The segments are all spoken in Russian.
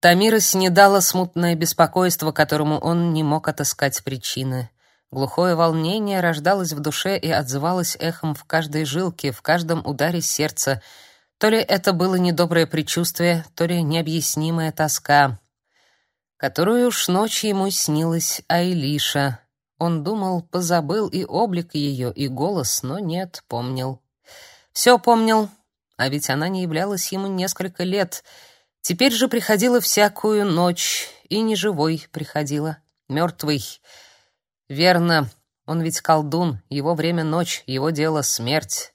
Тамира снедало смутное беспокойство, которому он не мог отыскать причины. Глухое волнение рождалось в душе и отзывалось эхом в каждой жилке, в каждом ударе сердца. То ли это было недоброе предчувствие, то ли необъяснимая тоска, которую уж ночью ему снилась Айлиша. Он думал, позабыл и облик ее, и голос, но нет, помнил. Все помнил, а ведь она не являлась ему несколько лет — Теперь же приходила всякую ночь, и не живой приходила, мертвый. Верно, он ведь колдун, его время ночь, его дело смерть.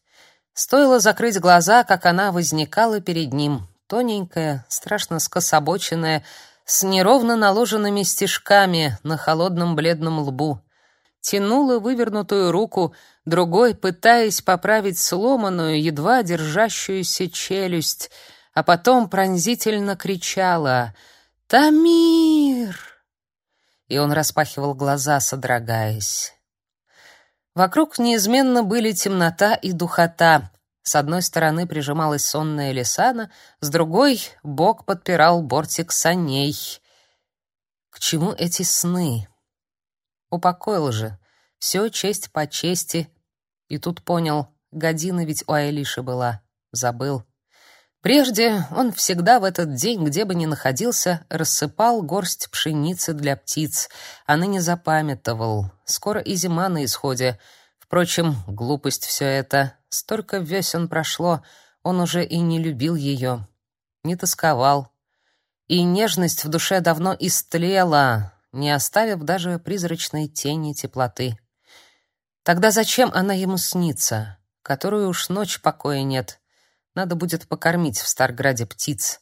Стоило закрыть глаза, как она возникала перед ним, тоненькая, страшно скособоченная, с неровно наложенными стежками на холодном бледном лбу. Тянула вывернутую руку, другой, пытаясь поправить сломанную, едва держащуюся челюсть — а потом пронзительно кричала «Тамир!» И он распахивал глаза, содрогаясь. Вокруг неизменно были темнота и духота. С одной стороны прижималась сонная Лисана, с другой — бок подпирал бортик саней. К чему эти сны? Упокоил же. Все честь по чести. И тут понял, година ведь у Айлиши была. Забыл. Прежде он всегда в этот день, где бы ни находился, рассыпал горсть пшеницы для птиц, а ныне запамятовал. Скоро и зима на исходе. Впрочем, глупость все это. Столько весен прошло, он уже и не любил ее, не тосковал. И нежность в душе давно истлела, не оставив даже призрачной тени теплоты. Тогда зачем она ему снится, которую уж ночь покоя нет — надо будет покормить в Старграде птиц.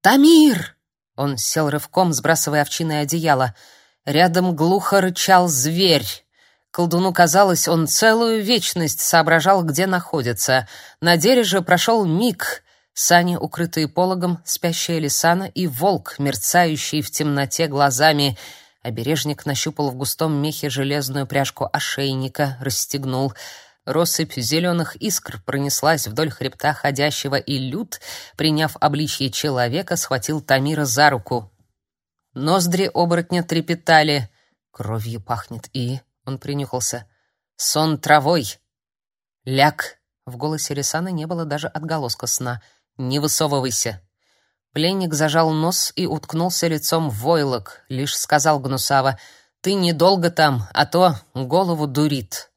«Тамир!» Он сел рывком, сбрасывая овчиное одеяло. Рядом глухо рычал зверь. Колдуну казалось, он целую вечность соображал, где находится. На деле же прошел миг. Сани, укрытые пологом, спящая Лисана и волк, мерцающий в темноте глазами. Обережник нащупал в густом мехе железную пряжку ошейника, расстегнул — Россыпь зеленых искр пронеслась вдоль хребта ходящего, и Люд, приняв обличье человека, схватил Тамира за руку. Ноздри оборотня трепетали. Кровью пахнет и... Он принюхался. Сон травой. Ляг. В голосе Рисаны не было даже отголоска сна. Не высовывайся. Пленник зажал нос и уткнулся лицом в войлок, лишь сказал Гнусава: "Ты недолго там, а то голову дурит".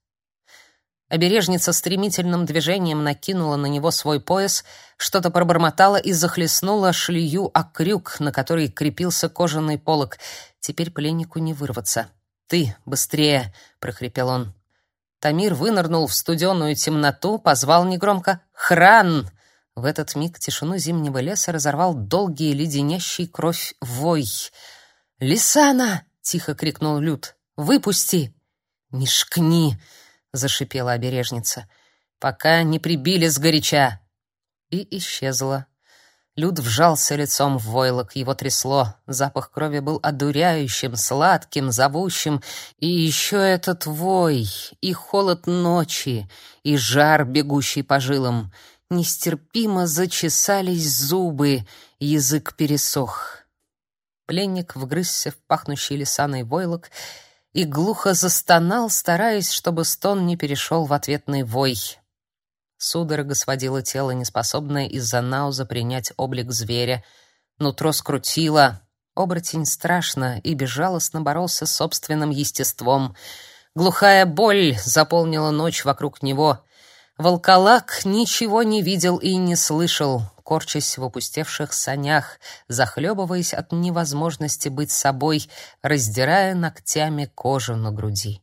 Обережница стремительным движением накинула на него свой пояс, что-то пробормотала и захлестнула шлею о крюк, на который крепился кожаный полог. Теперь пленнику не вырваться. «Ты, быстрее!» — прохрипел он. Тамир вынырнул в студеную темноту, позвал негромко «Хран!». В этот миг тишину зимнего леса разорвал долгий леденящий кровь вой. «Лисана!» — тихо крикнул Люд. «Выпусти!» «Не шкни!» Зашипела обережница. Пока не прибили с горяча. И исчезла. Люд вжался лицом в войлок, его трясло. Запах крови был одуряющим, сладким, зовущим, и еще этот вой, и холод ночи, и жар, бегущий по жилам. Нестерпимо зачесались зубы, язык пересох. Пленник вгрызся в пахнущий лисаной войлок и глухо застонал, стараясь, чтобы стон не перешел в ответный вой. Судорога сводила тело, неспособное из-за науза принять облик зверя. Нутро скрутило. Оборотень страшно и безжалостно боролся с собственным естеством. Глухая боль заполнила ночь вокруг него. Волколак ничего не видел и не слышал корчась в опустевших санях, захлебываясь от невозможности быть собой, раздирая ногтями кожу на груди.